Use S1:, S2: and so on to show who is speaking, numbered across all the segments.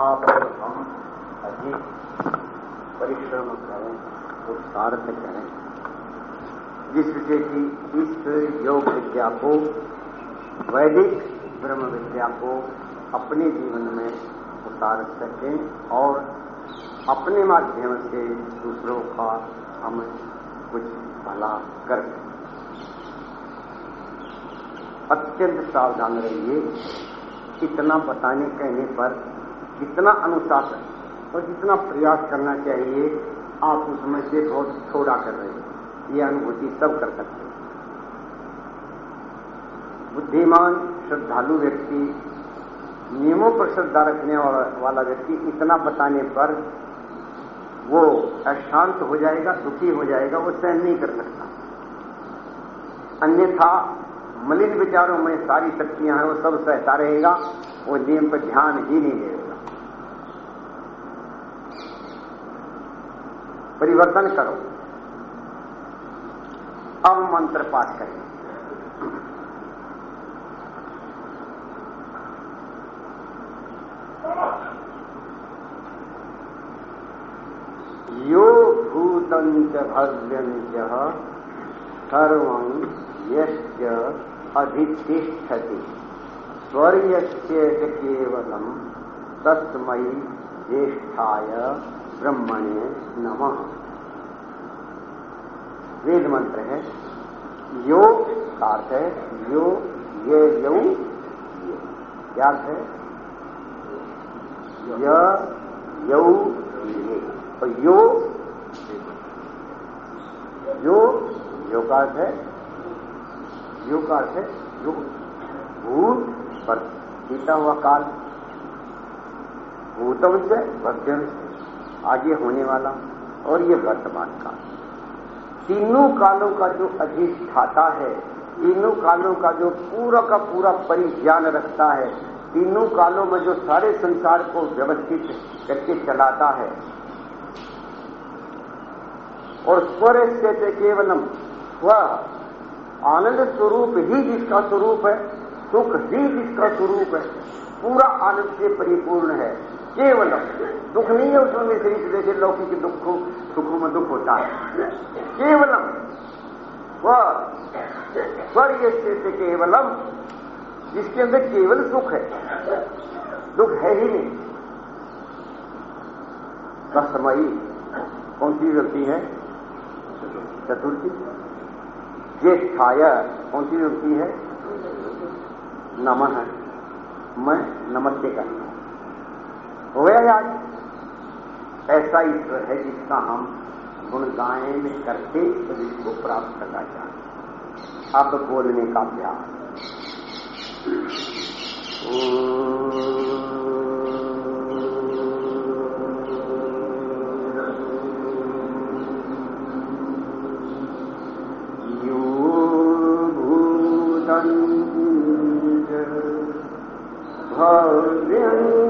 S1: आप और हम अधिक परिश्रम करें उत्सार्थ करें। जिससे कि इस योग विद्या को, वैदिक ब्रह्म विद्या को अपने जीवन में उतार सकें और अपने माध्यम से दूसरों का हम कुछ भला कर अत्यंत सावधान रहिए। इतना बताने कहने पर जितना अनुशासन और जितना प्रयास करना चाहिए, आप उसमें से बहुत थोड़ा कर रहे हैं। ये अनुभूति सब कर सकते हैं। बुद्धिमान, श्रद्धालु व्यक्ति, नियमों पर श्रद्धा रखने वाला व्यक्ति इतना बताने पर वो अशांत हो जाएगा, दुखी हो जाएगा, वो सहन नहीं कर सकता। अन्यथा मलिन विचारों में सारी शक्तियाँ हैं, वो सब सहता रहेगा, वो नियम पर ध्यान ही नहीं देगा। परिवर्तन करो। अब मंत्र पाठ करें। यो भूतं च भव्यं च सर्वं यश्च अधितिष्ठति स्वर्यस्य केवलं तस्मै ज्येष्ठाय ब्रह्मणे नम। वेद मंत्र है, यो का अर्थ है, यो, ये, यौ क्या अर्थ है? य, यौ तो यो यो यो का अर्थ है, यो का अर्थ है, यो। भूत, पर बीता हुआ काल। भूतम से भक्तम से आगे होने वाला और ये वर्तमान काल। तीनों कालों का जो अधिष्ठाता है, तीनों कालों का जो पूरा का पूरा परिज्ञान रखता है, तीनों कालों में जो सारे संसार को व्यवस्थित करके चलाता है, और स्वर से केवलम स्व, आनंद स्वरूप ही जिसका स्वरूप है, सुख ही जिसका स्वरूप है, पूरा आनंद से परिपूर्ण है। केवल दुख नहीं है उसमें विशेष जैसे लौकिक दुख सुखों में दुख होता है। केवलम। वह स्वर्ग से केवलम, जिसके अंदर केवल सुख है। दुख है ही नहीं। कसमयी कौन सी व्यक्ति है? चतुर्थी। ज्येष्ठाय कौन सी व्यक्ति है? नमन है। मैं नमस्ते करता गया। आज ऐसा ईश्वर है जिसका हम गुण गायन करके तो को प्राप्त करना चाहते अब बोलने का अभ्यास। भव्यञ्च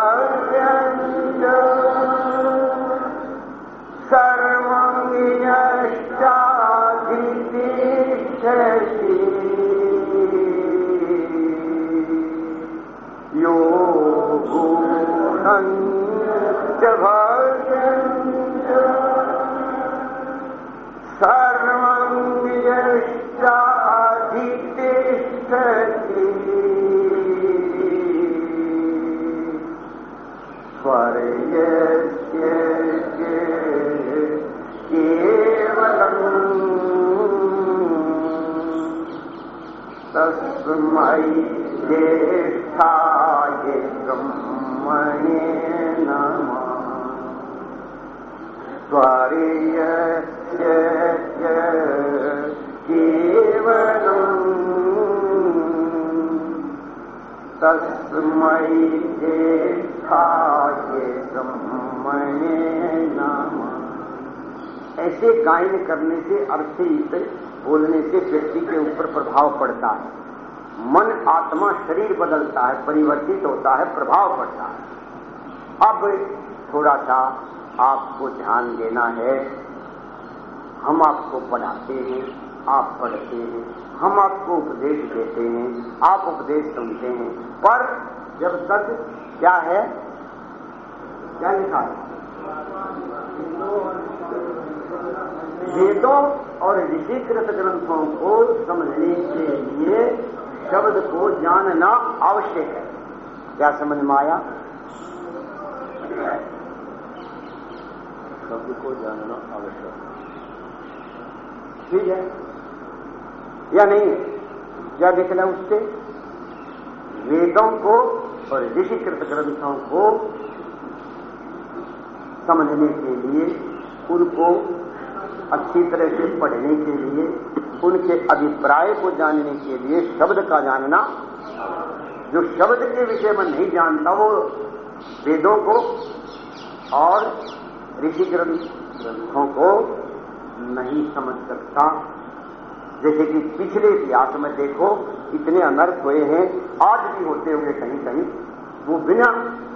S1: च से अर्थित बोलने से व्यक्ति के ऊपर प्रभाव पड़ता है। मन, आत्मा, शरीर बदलता है, परिवर्तित होता है, प्रभाव पड़ता है। अब थोड़ा सा आपको ध्यान देना है। हम आपको पढ़ाते हैं, आप पढ़ते हैं, हम आपको उपदेश देते हैं, आप उपदेश सुनते हैं। पर जब तक क्या है? क्या लिखा है? वेदों और ऋषिकृत ग्रंथों को समझने के लिए शब्द को जानना आवश्यक है। क्या समझ में आया?
S2: शब्द को जानना आवश्यक।
S1: ठीक है। या नहीं? क्या देखना उससे? वेदों को और ऋषिकृत ग्रंथों को समझने के लिए उनको अच्छी तरह से पढ़ने के लिए, उनके अभिप्राय को जानने के लिए शब्द का जानना, जो शब्द के विषय में नहीं जानता वो वेदों को और ऋषि ग्रंथों को नहीं समझ सकता। जैसे कि पिछले इतिहास में देखो, इतने अनर्थ हुए हैं, आज भी होते हुए कहीं कहीं वो बिना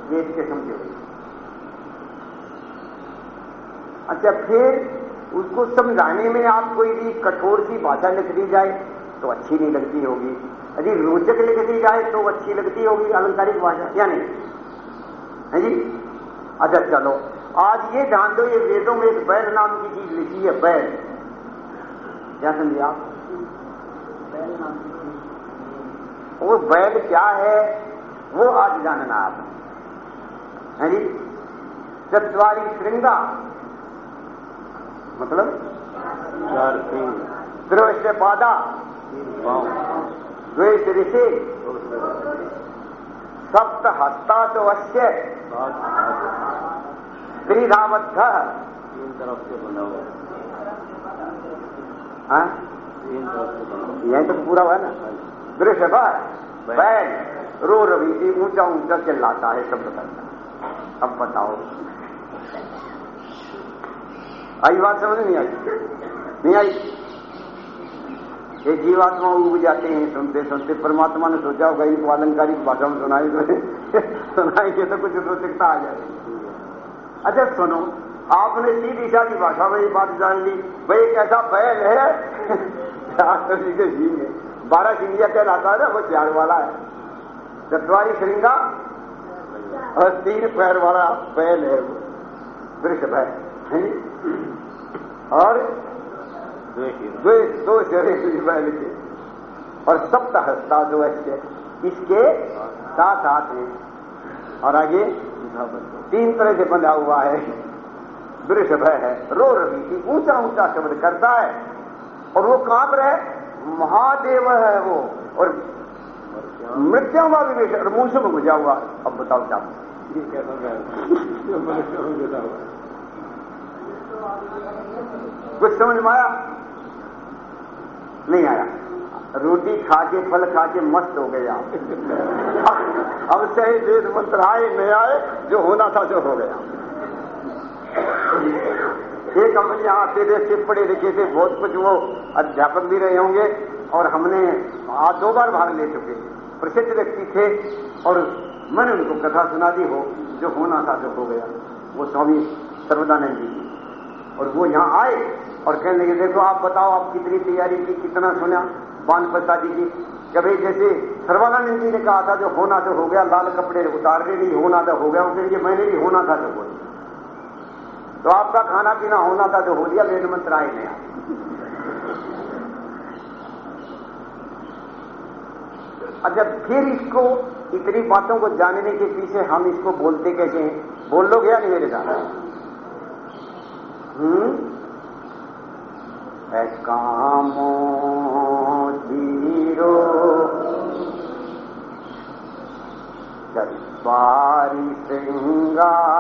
S1: वेद के समझे हुए अच्छा फिर उसको समझाने में आप कोई भी कठोर सी भाषा लिख दी जाए तो अच्छी नहीं लगती होगी। यदि रोचक लिख दी जाए तो अच्छी लगती होगी। अलंकारिक भाषा या नहीं? है जी? अच्छा चलो। आज ये ध्यान दो, ये वेदों में एक बैल नाम की चीज़ लिखी है बैल क्या समझे आप? वो बैल क्या है, वो आज जानना आप। है जी? चतवारी श्रृंगा मतलब
S2: चार तीन। पाँव
S1: द्वेष ऋषि। सप्त हस्ता तो त्रिधाबद्ध
S2: तीन तरफ़ से बना हुआ
S1: हाँ?
S2: तीन तरफ़ से बना हुआ
S1: यही तो पूरा हुआ ना? दृश्य पर बैल रो रवि ऊँचा ऊँचा चिल्लाता है शब्द करता अब बताओ। आई बात समझ नहीं आई? नहीं आई? ये जीवात्मा उग जाते हैं, सुनते सुनते परमात्मा ने सोचा होगा, इनको अलंकारिक भाषा में सुनाई तो सुनाएँगे तो कुछ रोचकता आ जाएगी। अच्छा सुनो, आपने सीधी सादी भाषा में ये बात जान ली। भाई, एक ऐसा बैल है जी के जी में बारह सिंगिया कहलाता है ना, वो चार वाला है। चतवारी श्रृंगा और तीन पैर वाला बैल है वो, वृक्ष बैल? और
S2: दो
S1: शरीर बैल के और सप्त हस्ता जो है इसके साथ हाथ हैं और आगे। तीन तरह से बंधा हुआ है। वृषभ है रो रवि की ऊँचा ऊँचा शब्द करता है। और वो काँप रहे महादेव है वो। और मृत्यु का विवेश। और मुँह से घुजा हुआ। अब बताओ क्या?
S2: ये कैसा बैल ये मनुष्य में जुदा हुआ है।
S1: कुछ समझ में आया? नहीं आया। रोटी खा के, फल खा के मस्त हो गए आप अब चाहे वेद मंत्र आए नहीं आए, जो होना था जो हो गया। एक हम यहाँ आते थे सिर्फ़ पढ़े लिखे थे, बहुत कुछ वो अध्यापक भी रहे होंगे, और हमने आज दो बार भाग ले चुके। प्रसिद्ध व्यक्ति थे, और मैंने उनको कथा सुना दी हो, जो होना था जो हो गया। वो स्वामी सर्वदानंद जी और वो यहाँ आए और कहने लगे, देखो, आप बताओ, आप कितनी तैयारी की, कितना सुना? बान प्रसादी की कभी जैसे सर्वानंद जी ने कहा था, जो होना तो हो गया, लाल कपड़े उतारने नहीं होना तो हो गया उसके लिए मैंने भी होना था जो हो गया तो आपका खाना पीना होना था जो हो लिया वेद मंत्र आए नया। अच्छा फिर इसको, इतनी बातों को जानने के पीछे हम इसको बोलते कैसे हैं? बोल लो गया नहीं मेरे साथ? कामो धीरो। चत्वारि श्रृंगा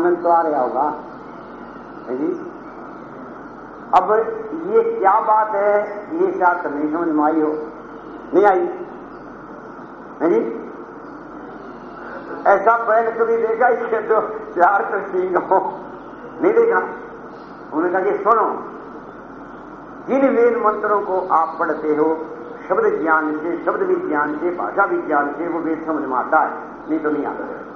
S1: आनंद तो आ रहा होगा। जी अब ये क्या बात है? ये शायद नहीं समझ में आई हो? नहीं आई। है जी ऐसा बैल कभी देखा इसके तो चार तो सींग हो। नहीं देखा? उन्होंने कहा कि सुनो, जिन वेद मंत्रों को आप पढ़ते हो, शब्द ज्ञान से, शब्द विज्ञान से, भाषा विज्ञान से, वो वेद समझ में आता है। नहीं तो नहीं आता।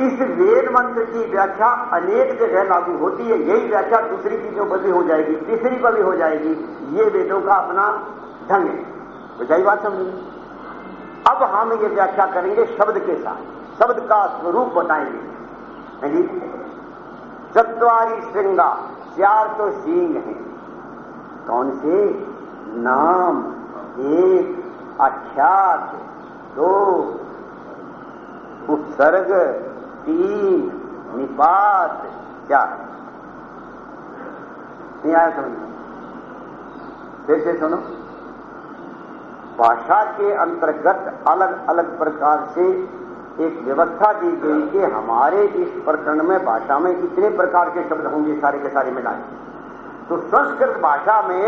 S1: इस वेद मंत्र की व्याख्या अनेक जगह लागू होती है। यही व्याख्या दूसरी चीज़ों पर भी हो जाएगी, तीसरी पर भी हो जाएगी। ये वेदों का अपना ढंग है। तो सही बात समझ? अब हम ये व्याख्या करेंगे शब्द के साथ। शब्द का स्वरूप बताएँगे। चतवारी श्रृंगा चार तो सींग हैं। कौन से? नाम। एक अख्यात दो उपसर्ग तीन निपात चार नहीं आया समझ फिर से सुनो। भाषा के अंतर्गत अलग अलग प्रकार से एक व्यवस्था दी गई कि हमारे इस प्रकरण में भाषा में इतने प्रकार के शब्द होंगे सारे के सारे मिलाए। तो संस्कृत भाषा में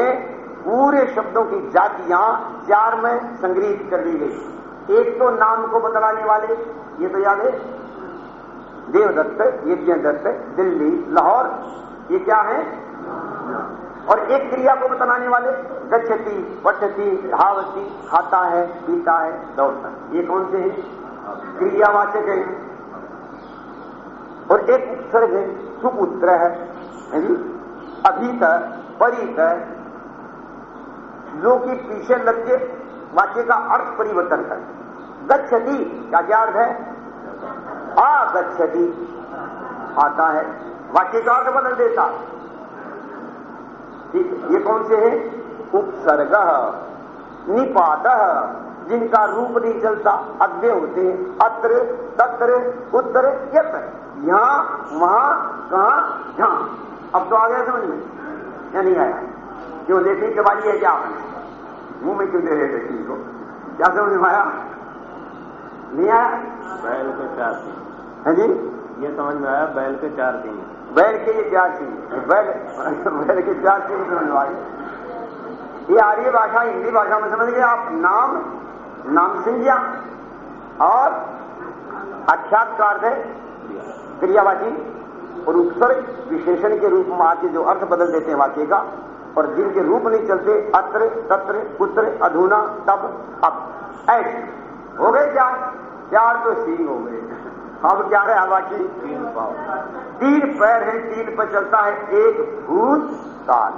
S1: पूरे शब्दों की जातियाँ चार में संग्रहित कर दी गई। एक तो नाम को बतलाने वाले, ये तो याद है देवदत्त यज्ञदत्त दिल्ली, लाहौर, ये क्या है? और एक क्रिया को बतलाने वाले, गच्छती पठती धावती खाता है, पीता है, दौड़ता है। ये कौन से हैं? क्रियावाचक है। और एक उपसर्ग है, सुपुत्र है अभीतर, परितर, जो कि पीछे लग के वाक्य का अर्थ परिवर्तन कर गच्छति, क्या क्या अर्थ है? आ गच्छति आता है। वाक्य का बदल देता। ठीक ये कौन से है? उपसर्ग। निपात, जिनका रूप नहीं चलता अव्य होते हैं। अत्र, तत्र, उत्तर, यत्र। यहाँ, वहाँ, कहा, जहाँ। अब तो आ गया समझ में। या नहीं आया? क्यों, देखने के बाद ये क्या? आपने मुँह में क्यों दे रहे थे चीज़ को? क्या समझ में आया? नहीं आया? है जी।
S2: ये समझ में आया बैल के चार दिन
S1: बैल के ये चार चीज़ बैल बैल के चार चीज़ समझ में आई ये आर्य भाषा हिंदी भाषा में समझ गए आप। नाम नाम संज्ञा और अख्यात का अर्थ है क्रियावाची और उपसर्ग विशेषण के रूप में आके जो अर्थ बदल देते हैं वाक्य का और जिनके रूप नहीं चलते अत्र तत्र पुत्र अधूना तब अब ऐसे हो गए चार। चार तो सी हो गए। अब क्या है हवा की? तीन पाव। तीन पैर है तीन पर चलता है एक भूत काल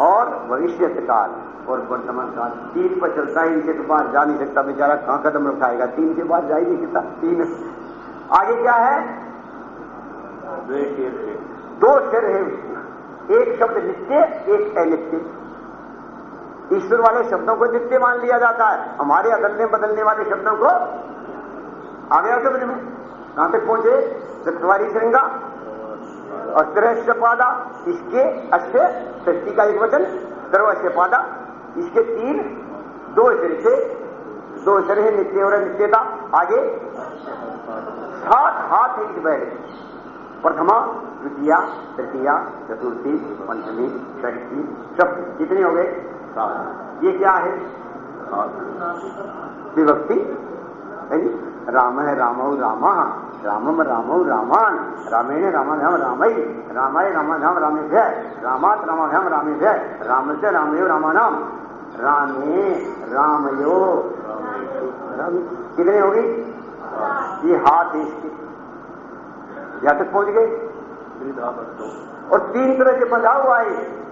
S1: और भविष्य काल। और वर्तमान काल। तीन पर चलता है इनके तो पास जा नहीं सकता बेचारा कहाँ कदम उठाएगा? तीन के बाद जा ही नहीं सकता। तीन। आगे क्या है? दो सिर है एक शब्द नित्य एक अनित्य। ईश्वर वाले शब्दों को नित्य मान लिया जाता है। हमारे अदलने बदलने वाले शब्दों को आ गया समझ में। कहाँ तक पहुँचे? चतवारी श्रृंगा अस्त्र पादा। इसके अश्व षष्टी का एक वचन सर्वश्य पादा। इसके तीन दो सिर से दो सिर है नित्य और नित्यता आगे सात हाथ है इस बैठ प्रथमा द्वितीया तृतीया चतुर्थी पंचमी षष्ठी सब कितने हो गए? ये क्या है? विभक्ति। राम है रामौ राम रामम रामौ रामान, रामेण रामाभ्याम रामई रामाय रामाभ्याम रामेभ्य, रामात रामाभ्याम रामेभ्य राम से रामयो रामानाम। रामे, रामयो। राम। कितने होगी ये हाथ इसके। यहाँ तक पहुँच गए और तीन तरह से बंधा हुआ है।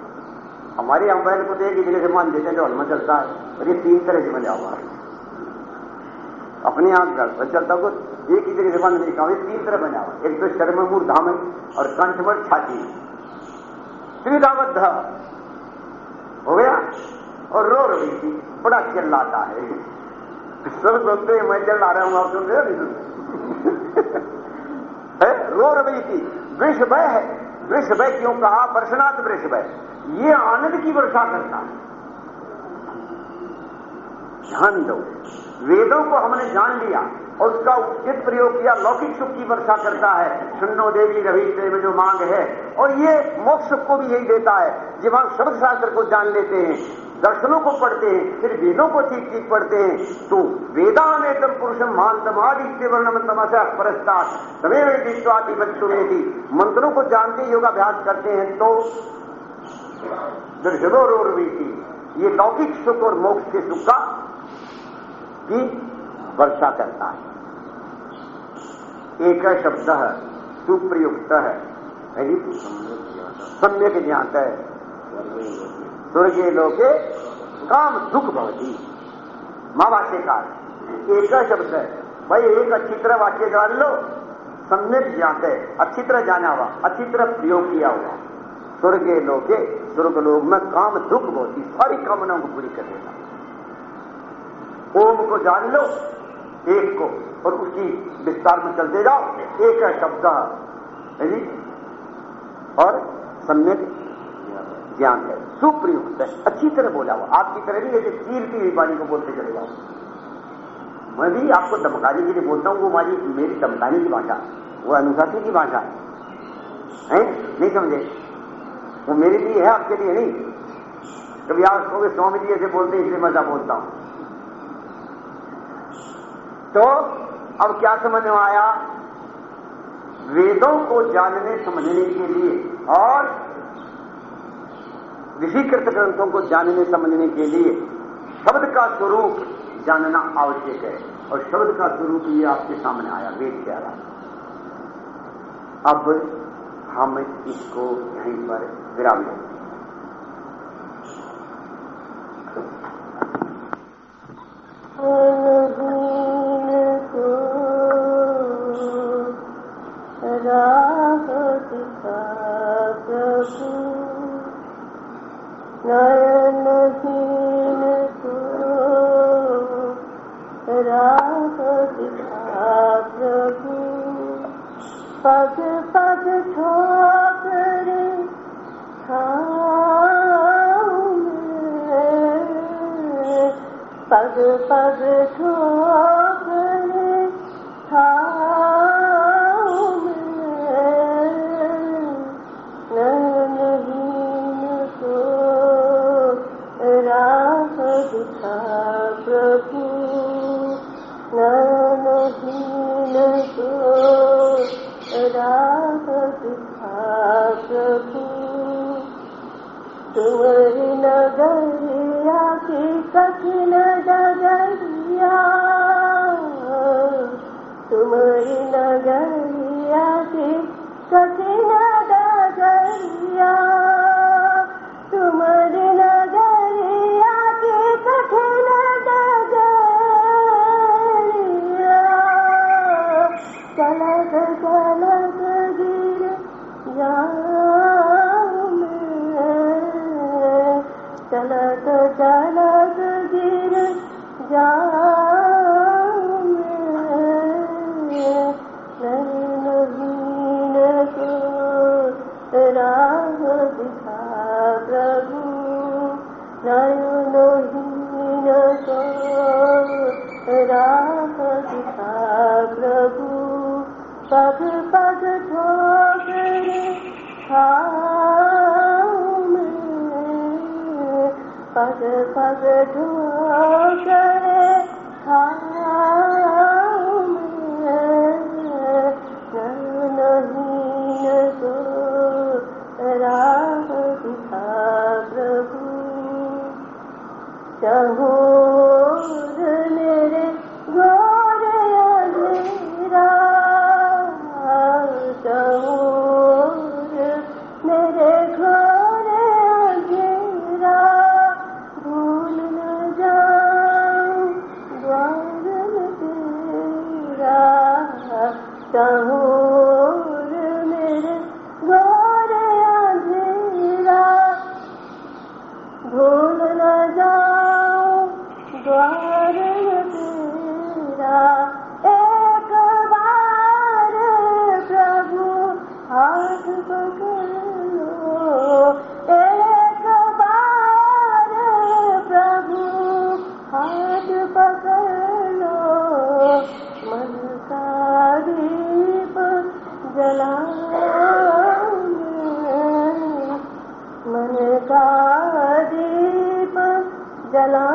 S1: हमारे यहाँ बैल को तो एक ही से मान देते हैं जो हलमा चलता है, और ये तीन तरह से बंधा हुआ है। अपने आप पर चलता को एक ही जगह से बंद नहीं कहा तीन तरह बना हुआ एक तो शर्म मूर धाम और कंठ पर छाती। त्रिधाबद्ध हो गया और रो रही थी। बड़ा चिल्लाता है। सब सुनते हैं, मैं चिल्ला रहा हूँ, आप सुन रहे हो है? रो रही थी। वृषभय है। वृषभय क्यों कहा? वर्षनाथ वृषभय। ये आनंद की वर्षा करता है। ध्यान दो। वेदों को हमने जान लिया और उसका उचित प्रयोग किया, लौकिक सुख की वर्षा करता है सुनो देवी रवि देव जो मांग है, और ये मोक्ष को भी यही देता है जब हम शब्द शास्त्र को जान लेते हैं, दर्शनों को पढ़ते हैं, फिर वेदों को ठीक ठीक पढ़ते हैं तो वेदा में तम पुरुषम मान तमादित्य वर्णम तमसा परस्ता तमें विश्वाति बच्चुमेदी मंत्रों को जानते, योगाभ्यास करते हैं तो दर्शनो रोरवी ये लौकिक सुख और मोक्ष के सुख का की वर्षा करता है। एक शब्द सुप्रयुक्त है। सम्यक ज्ञात है। स्वर्गीय लोके काम दुख भवती। माँ वाक्यकार एक शब्द है। भाई, एक अच्छी तरह वाक्य जान लो। सम्यक ज्ञात है। अच्छी तरह जाना हुआ अच्छी तरह प्रयोग किया हुआ। स्वर्गीय लोके स्वर्ग लोग में काम दुख भवती। सारी कामनाओं को पूरी कर देता। ओम को जान लो, एक को, और उसकी विस्तार में चलते जाओ, एक है शब्द। है और सम्यक ज्ञान है, सुप्रयुक्त है, अच्छी तरह बोला हुआ, आपकी तरह नहीं जैसे चीरती हुई वाणी को बोलते चले जाओ। मैं भी आपको धमकाने के लिए बोलता हूँ, वो हमारी मेरी धमकाने की भाषा, वो अनुशासन की भाषा है। नहीं समझे? वो मेरे लिए है, आपके लिए नहीं। कभी आप कहोगे, स्वामी जी ऐसे बोलते हैं, इसलिए मज़ा बोलता हूँ। तो अब क्या समझ में आया? वेदों को जानने, समझने के लिए और विधिकृत ग्रंथों को जानने, समझने के लिए शब्द का स्वरूप जानना आवश्यक है। और शब्द का स्वरूप ये आपके सामने आया, वेद के आया अब हम इसको यहीं पर विराम दें।
S3: नयनहीन को राह दिखा प्रभु नगरिया की कठिन
S1: जला मन का दीप जला